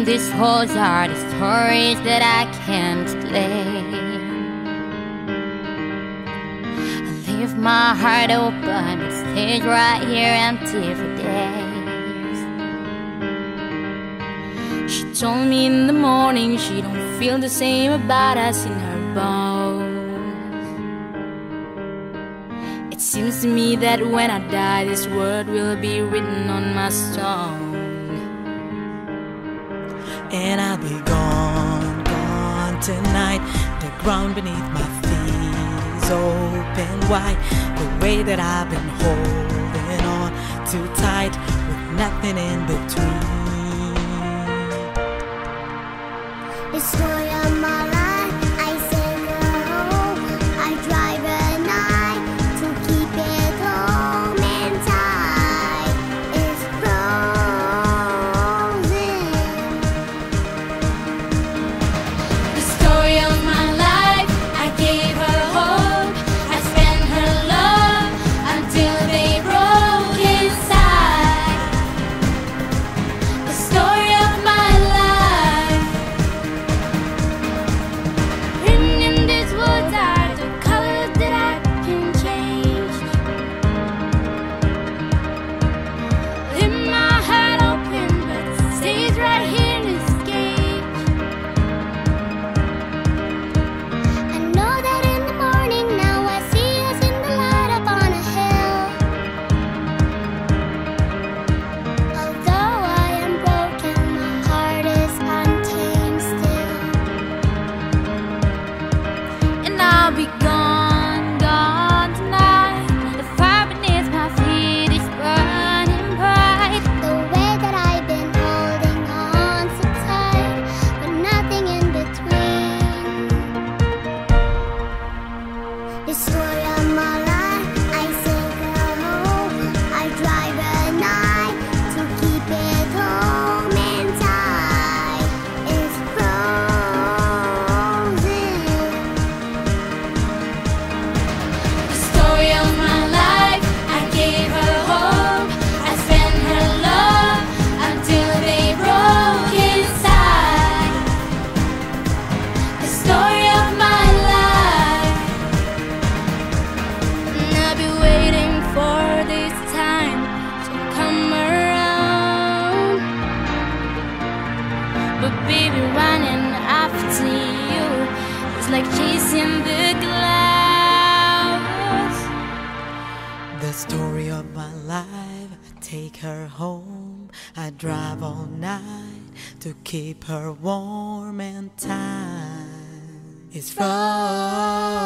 in these halls are the stories that I can't play. I leave my heart open, it stays right here empty for days. She told me in the morning she don't feel the same about us in her bones. It seems to me that when I die, this word will be written on my stone. And I'll be gone, gone tonight. The ground beneath my feet is open wide. The way that I've been holding on too tight with nothing in between. The like chasing the clouds. The story of my life. I take her home. I drive all night to keep her warm and tight. It's frozen.